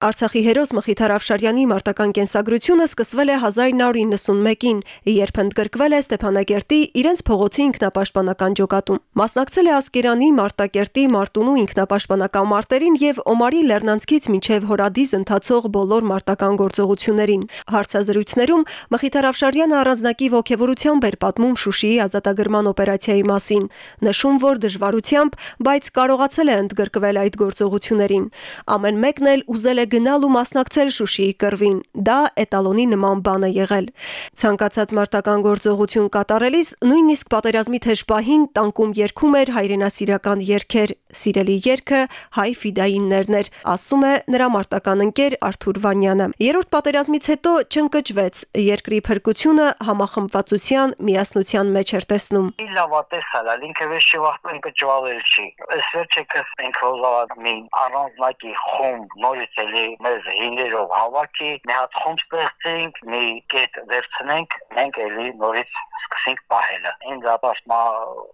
Արցախի հերոս Մխիթար Աֆշարյանի մարտական կենսագրությունը սկսվել է 1991-ին, երբ ընդգրկվել է Ստեփանագերտի իրենց փողոցի ինքնապաշտպանական ջոկատում։ Մասնակցել է Ասկերանի, Մարտակերտի, Մարտունու ինքնապաշտպանական մարտերին եւ Օմարի Լեռնանցքից մինչեւ Հորադիզ ընթացող բոլոր մարտական գործողություններին։ Հարցազրույցներում Մխիթար Աֆշարյանը առանձնակի ողջավորությամբ էր պատմում Շուշիի ազատագրման օպերացիայի մասին, նշում, որ դժվարությամբ, բայց կարողացել է ընդգրկվել այդ գործողություններին։ Ամեն մեկն էլ ուզել է գնալ ու մասնակցել Շուշիի կռվին։ Դա էտալոնի նման բան է եղել։ Ցանկացած մարտական գործողություն կատարելիս նույնիսկ պատերազմի թեժ պահին տանկում երգում էր հայրենասիրական երգեր։ Սիրելի երգը հայ ֆիդայիններն էր, ասում է նրա մարտական ընկեր Արթուր Վանյանը։ Երրորդ պատերազմից հետո չընկճվեց, երկրի փրկությունը համախմբվածության, միասնության մեջ էր տեսնում։ Լավատեսալ, ինքը վեշի վախտ ընկճվել չի։ Այս վերջը կս ինքոզավակ մի առանձնակի խումբ նորից էլի մեզ հիներով հավաքի, մի հատ խումբ ստեղծենք, մի կետ վերցնենք, մենք էլի նորից սկսենք պահելը։ Ինձ ապաշմա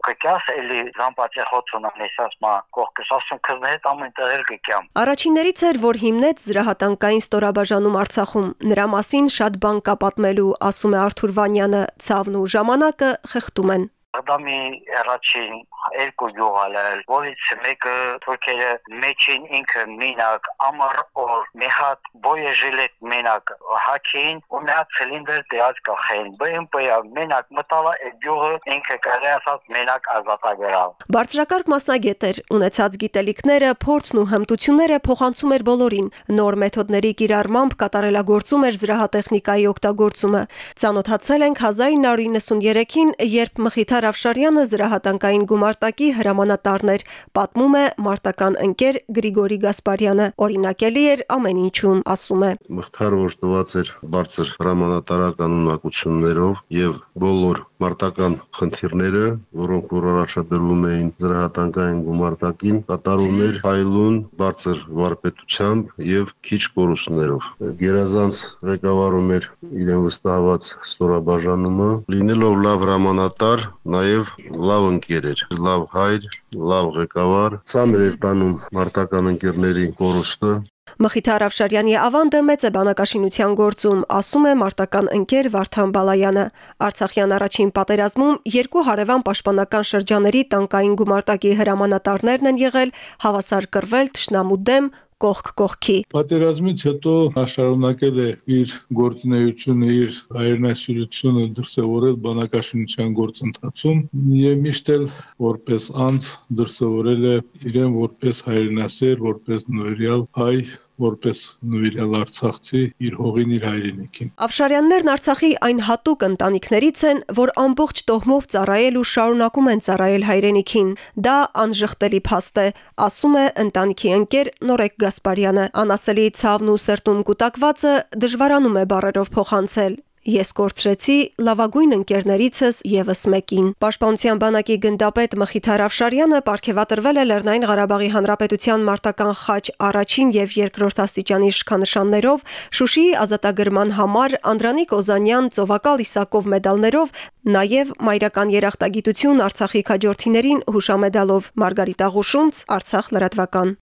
կկաս էլի զամպաճե խոցունամ նեսասմա կողքս ասում քզն հետ ամեն տեղ կկյամ։ Առաջիններից էր, որ հիմնեց զրահատանկային ստորաբաժանում Արցախում։ Նրա մասին շատ բան կա պատմելու, ասում է Արթուր Վանյանը, ցավն ու ժամանակը խեղդում են։ Ադամի առաջին երկու գյուղալել, որից մեկը թուրքերը մեջին ինքը մինակ ամառ օր մի հատ բոյե ժիլետ մենակ հակին ու հատ ցիլինդր դեած կախեն։ ԲՄՊ-ը մենակ մտալա այդ գյուղը ինքը կարելի ասած մենակ ազատագրավ։ Բարձրակարգ մասնագետ էր, ունեցած գիտելիքները, փորձն ու հմտությունները փոխանցում էր բոլորին։ Նոր մեթոդների կիրառմամբ կատարելագործում էր զրահատեխնիկայի օգտագործումը։ Ցանոթացել ենք 1993-ին, երբ Մխիթար Ավշարյանը զրահատանկային գումար մարտակի հրամանատարն էր, պատմում է մարտական ընկեր Գրիգորի Գասպարյանը։ Օրինակելի էր ամեն ինչում, ասում է։ Մխթարը որ տված էր բարձր հրամանատարական ունակություններով եւ բոլոր մարտական խնդիրները, որոնք որ առաջադրվում էին զրահատանկային գումարտակին, կատարում էր հայլուն բարձր վարպետությամբ եւ քիչ կորուստներով։ Գերազանց ղեկավարում էր իրեն վստահված ստորաբաժանումը, լինելով լավ հրամանատար, նաեւ լավ ընկեր էր լավ հայր, լավ ղեկավար, ցամր էր տանում մարտական ընկերների կորուստը, Մխիթար Ավշարյանի ավանդը մեծ է բանակաշինության գործում, ասում է մարտական ընկեր Վարդան Բալայանը։ Արցախյան առաջին պատերազմում երկու հարևան պաշտպանական շրջաների տանկային գումարտակի հրամանատարներն են եղել, հավասար կռվել Թշնամու դեմ կողք կողքի։ Պատերազմից հետո նա շարունակել է իր գործունեությունը, իր հայրենասիրությունը դրսևորել բանակաշինության գործընթացում եւ միշտ էլ որպես անձ դրսևորել է իրեն որպես հայրենասեր, որպես նվիրյալ հայ որպես նվիրյալ Արցախցի իր հողին իր հայրենիքին։ Ավշարյաններն Արցախի այն հատուկ ընտանիքներից են, որ ամբողջ տոհմով ծառայել ու շարունակում են ծառայել հայրենիքին։ Դա անժխտելի փաստ է, ասում է ընտանիքի ընկեր Նորեկ Գասպարյանը։ Անասելի ցավն ու սրտում կուտակվածը դժվարանում է բարերով փոխանցել։ Ես կորցրեցի լավագույն ընկերներիցս եւս մեկին։ Պաշտպանության բանակի գնդապետ Մխիթար Ավշարյանը ապարգևատրվել է Լեռնային Ղարաբաղի Հանրապետության մարտական խաչ առաջին եւ երկրորդ աստիճանի իշխանանշաններով, Շուշիի ազատագրման համար Անդրանիկ Օզանյան ծովակալ Իսակով մեդալներով, նաեւ Մայրական երախտագիտություն Արցախի քաջորդիներին հուշամեդալով Մարգարիտ Աղուշունց Արցախ լրատվական։